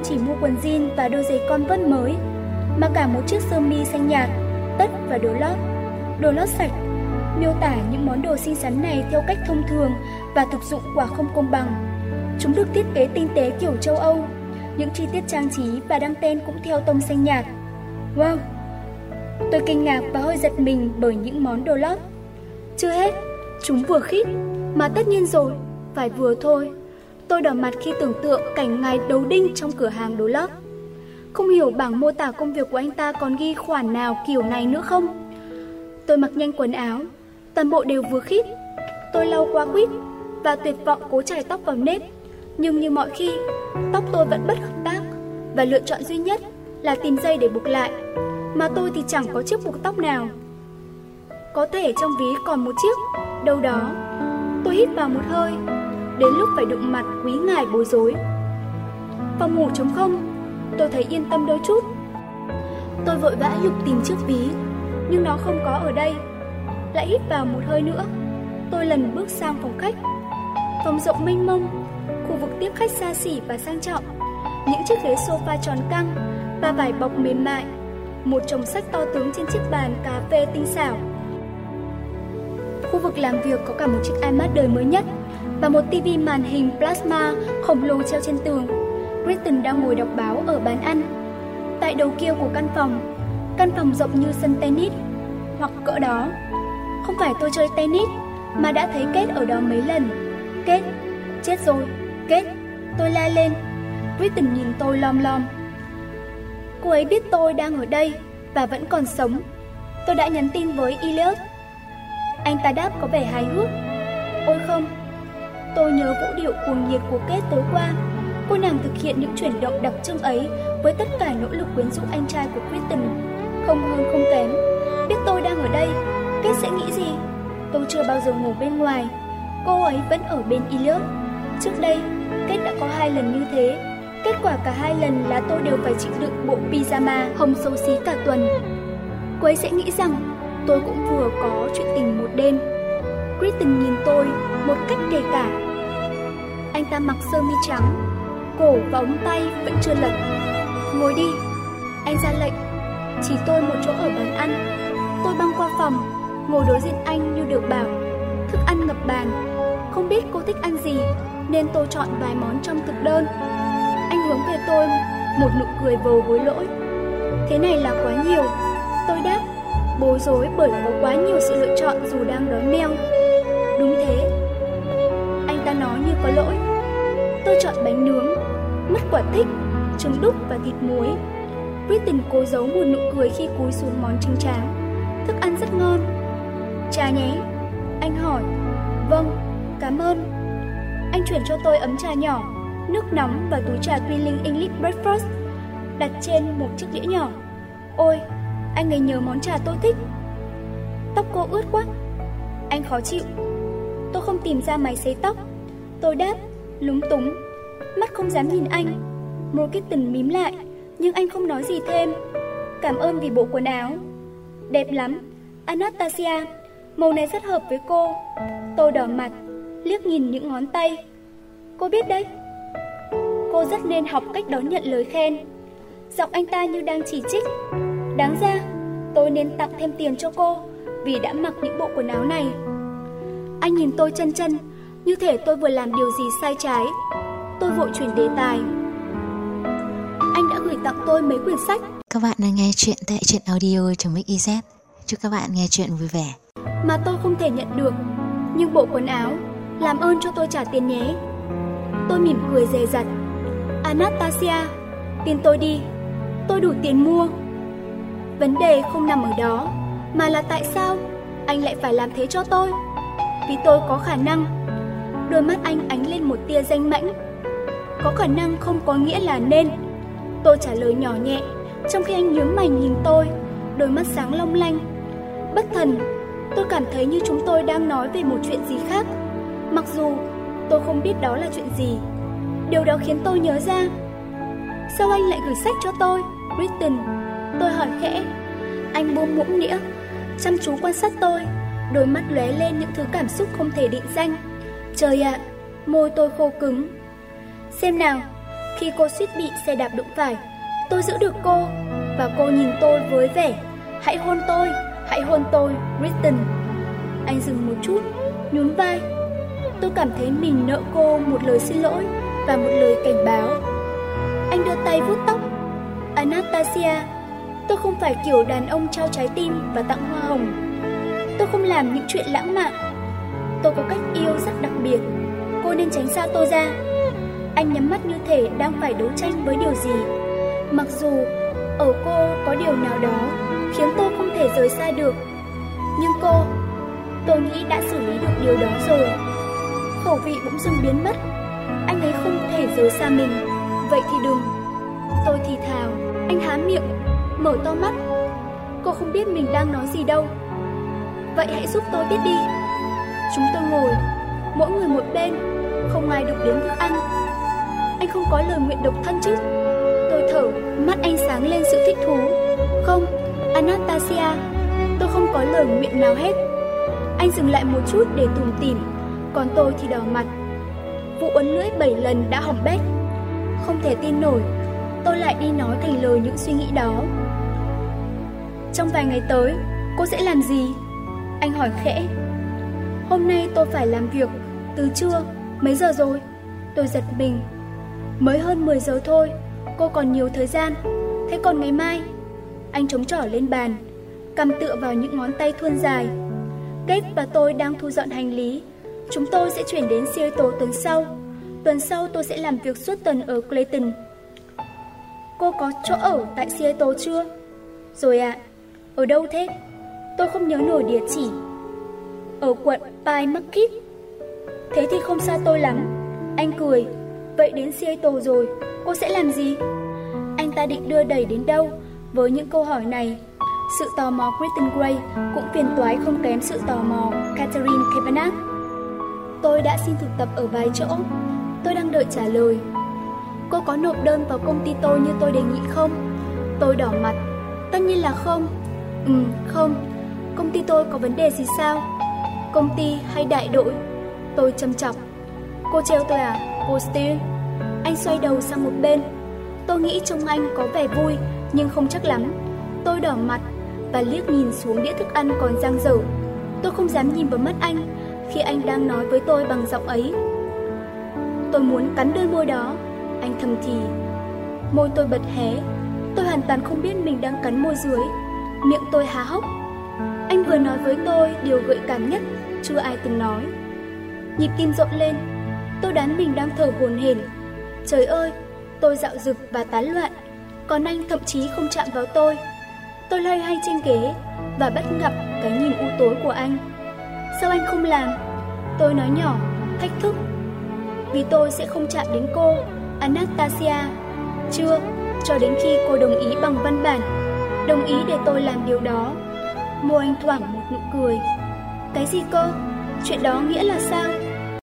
không chỉ mua quần jean và đôi giày vân mới, mà cả một chiếc sơ mi xanh nhạt, tất và đồ lót. Đồ lót sạch, miêu tả những món đồ xinh xắn này theo cách thông thường và thực dụng quả không công bằng. Chúng được thiết kế tinh tế kiểu châu Âu, những chi tiết trang trí và đăng tên cũng theo tông xanh nhạt. Wow! Tôi kinh ngạc và hơi giật mình bởi những món đồ lót. Chưa hết, chúng vừa khít, mà tất nhiên rồi, phải vừa thôi. Tôi đỏ mặt khi tưởng tượng cảnh ngài đấu đinh trong cửa hàng đồ lót. Không hiểu bảng mô tả công việc của anh ta còn ghi khoản nào kiểu này nữa không? Tôi mặc nhanh quần áo, toàn bộ đều vừa khít. Tôi lau qua quýt và tuyệt vọng cố chải tóc vào nếp. Nhưng như mọi khi, tóc tôi vẫn bất hợp tác và lựa chọn duy nhất là tìm dây để buộc lại. Mà tôi thì chẳng có chiếc buộc tóc nào. Có thể trong ví còn một chiếc, đâu đó. Tôi hít vào một hơi, đến lúc phải đụng mặt quý ngài bối rối. Phòng ngủ trống không, tôi thấy yên tâm đôi chút. Tôi vội vã lục tìm chiếc ví, nhưng nó không có ở đây. Lại hít vào một hơi nữa, tôi lần bước sang phòng khách. Phòng rộng mênh mông, khu vực tiếp khách xa xỉ và sang trọng. Những chiếc ghế sofa tròn căng và vải bọc mềm mại. Một chồng sách to tướng trên chiếc bàn cà phê tinh xảo. Khu vực làm việc có cả một chiếc iMac đời mới nhất và một tivi màn hình plasma khổng lồ treo trên tường. Kristen đang ngồi đọc báo ở bàn ăn. Tại đầu kia của căn phòng, căn phòng rộng như sân tennis hoặc cỡ đó. Không phải tôi chơi tennis mà đã thấy Kết ở đó mấy lần. Kết, chết rồi, Kết, tôi la lên. Kristen nhìn tôi lom lom. Cô ấy biết tôi đang ở đây và vẫn còn sống. Tôi đã nhắn tin với Elliot. Anh ta đáp có vẻ hài hước. Ôi không, tôi nhớ vũ điệu cuồng nhiệt của Kết tối qua. Cô nàng thực hiện những chuyển động đặc trưng ấy với tất cả nỗ lực quyến rũ anh trai của Kristen. Không hơn không kém. Biết tôi đang ở đây, Kết sẽ nghĩ gì? Tôi chưa bao giờ ngủ bên ngoài. Cô ấy vẫn ở bên ilios Trước đây, Kết đã có hai lần như thế. Kết quả cả hai lần là tôi đều phải chịu đựng bộ pyjama hồng xấu xí cả tuần. Cô ấy sẽ nghĩ rằng tôi cũng vừa có chuyện tình một đêm. Kristen nhìn tôi một cách kể cả. Anh ta mặc sơ mi trắng, cổ và ống tay vẫn chưa lật. Ngồi đi, anh ra lệnh. Chỉ tôi một chỗ ở bàn ăn. Tôi băng qua phòng, ngồi đối diện anh như được bảo. Thức ăn ngập bàn. Không biết cô thích ăn gì, nên tôi chọn vài món trong thực đơn. Anh hướng về tôi một nụ cười vầu hối lỗi. Thế này là quá nhiều. Tôi đáp, bối rối bởi có quá nhiều sự lựa chọn dù đang đói meo. Đúng thế. Anh ta nói như có lỗi. Tôi chọn bánh nướng, mất quả thích, trứng đúc và thịt muối. Kristen cố giấu một nụ cười khi cúi xuống món trứng tráng. Thức ăn rất ngon. Trà nhé. Anh hỏi. Vâng, cảm ơn. Anh chuyển cho tôi ấm trà nhỏ, nước nóng và túi trà Twinling English Breakfast đặt trên một chiếc đĩa nhỏ. Ôi, anh ấy nhớ món trà tôi thích. Tóc cô ướt quá. Anh khó chịu. Tôi không tìm ra máy sấy tóc. Tôi đáp, lúng túng, mắt không dám nhìn anh. Morgan mím lại, nhưng anh không nói gì thêm. Cảm ơn vì bộ quần áo. Đẹp lắm, Anastasia, màu này rất hợp với cô. Tôi đỏ mặt, liếc nhìn những ngón tay. Cô biết đấy. Cô rất nên học cách đón nhận lời khen. Giọng anh ta như đang chỉ trích. Đáng ra, tôi nên tặng thêm tiền cho cô vì đã mặc những bộ quần áo này. Anh nhìn tôi chân chân, như thể tôi vừa làm điều gì sai trái. Tôi vội chuyển đề tài. Anh đã gửi tặng tôi mấy quyển sách. Các bạn đang nghe chuyện tại truyện audio.mix.iz. Chúc các bạn nghe chuyện vui vẻ. Mà tôi không thể nhận được. Nhưng bộ quần áo, làm ơn cho tôi trả tiền nhé. Tôi mỉm cười dè dặt. Anastasia, tin tôi đi, tôi đủ tiền mua. Vấn đề không nằm ở đó, mà là tại sao anh lại phải làm thế cho tôi? Vì tôi có khả năng. Đôi mắt anh ánh lên một tia danh mãnh. Có khả năng không có nghĩa là nên. Tôi trả lời nhỏ nhẹ, trong khi anh nhướng mày nhìn tôi, đôi mắt sáng long lanh. Bất thần, tôi cảm thấy như chúng tôi đang nói về một chuyện gì khác. Mặc dù tôi không biết đó là chuyện gì. Điều đó khiến tôi nhớ ra. Sao anh lại gửi sách cho tôi, Britton? Tôi hỏi khẽ. Anh buông muỗng nĩa, chăm chú quan sát tôi, đôi mắt lóe lên những thứ cảm xúc không thể định danh. Trời ạ, môi tôi khô cứng. Xem nào, Khi cô suýt bị xe đạp đụng phải, tôi giữ được cô và cô nhìn tôi với vẻ Hãy hôn tôi, hãy hôn tôi, Kristen. Anh dừng một chút, nhún vai. Tôi cảm thấy mình nợ cô một lời xin lỗi và một lời cảnh báo. Anh đưa tay vuốt tóc. Anastasia, tôi không phải kiểu đàn ông trao trái tim và tặng hoa hồng. Tôi không làm những chuyện lãng mạn. Tôi có cách yêu rất đặc biệt. Cô nên tránh xa tôi ra. Anh nhắm mắt như thể đang phải đấu tranh với điều gì. Mặc dù ở cô có điều nào đó khiến tôi không thể rời xa được. Nhưng cô, tôi nghĩ đã xử lý được điều đó rồi. Khẩu vị bỗng dưng biến mất. Anh ấy không thể rời xa mình. Vậy thì đừng. Tôi thì thào, anh há miệng, mở to mắt. Cô không biết mình đang nói gì đâu. Vậy hãy giúp tôi biết đi. Chúng tôi ngồi, mỗi người một bên, không ai được đến thức ăn. Anh không có lời nguyện độc thân chứ? Tôi thở, mắt anh sáng lên sự thích thú. Không, Anastasia, tôi không có lời nguyện nào hết. Anh dừng lại một chút để tủm tỉm, còn tôi thì đỏ mặt. Vụ uốn lưỡi bảy lần đã hỏng bét. Không thể tin nổi, tôi lại đi nói thành lời những suy nghĩ đó. Trong vài ngày tới, cô sẽ làm gì? Anh hỏi khẽ. Hôm nay tôi phải làm việc, từ trưa, mấy giờ rồi? Tôi giật mình. Mới hơn 10 giờ thôi, cô còn nhiều thời gian. Thế còn ngày mai? Anh chống trỏ lên bàn, cầm tựa vào những ngón tay thuôn dài. Kate và tôi đang thu dọn hành lý. Chúng tôi sẽ chuyển đến Seattle tuần sau. Tuần sau tôi sẽ làm việc suốt tuần ở Clayton. Cô có chỗ ở tại Seattle chưa? Rồi ạ. À, ở đâu thế? Tôi không nhớ nổi địa chỉ. Ở quận Pine Market. Thế thì không xa tôi lắm. Anh cười. Vậy đến Seattle rồi, cô sẽ làm gì? Anh ta định đưa đẩy đến đâu? Với những câu hỏi này, sự tò mò Kristen Gray cũng phiền toái không kém sự tò mò Catherine Kavanagh. Tôi đã xin thực tập ở vài chỗ, tôi đang đợi trả lời. Cô có nộp đơn vào công ty tôi như tôi đề nghị không? Tôi đỏ mặt. Tất nhiên là không. Ừ, không. Công ty tôi có vấn đề gì sao? Công ty hay đại đội? Tôi châm chọc. Cô treo tôi à, cô Steele? Anh xoay đầu sang một bên. Tôi nghĩ trông anh có vẻ vui nhưng không chắc lắm. Tôi đỏ mặt và liếc nhìn xuống đĩa thức ăn còn dang dở. Tôi không dám nhìn vào mắt anh khi anh đang nói với tôi bằng giọng ấy. Tôi muốn cắn đôi môi đó, anh thầm thì. Môi tôi bật hé, tôi hoàn toàn không biết mình đang cắn môi dưới. Miệng tôi há hốc. Anh vừa nói với tôi điều gợi cảm nhất chưa ai từng nói. Nhịp tim rộn lên, tôi đoán mình đang thở hồn hển. Trời ơi, tôi dạo dực và tán loạn còn anh thậm chí không chạm vào tôi. Tôi lay hay trên ghế và bắt gặp cái nhìn u tối của anh. Sao anh không làm? Tôi nói nhỏ, thách thức. Vì tôi sẽ không chạm đến cô, Anastasia. Chưa, cho đến khi cô đồng ý bằng văn bản, đồng ý để tôi làm điều đó. Môi anh thoảng một nụ cười. Cái gì cơ? Chuyện đó nghĩa là sao?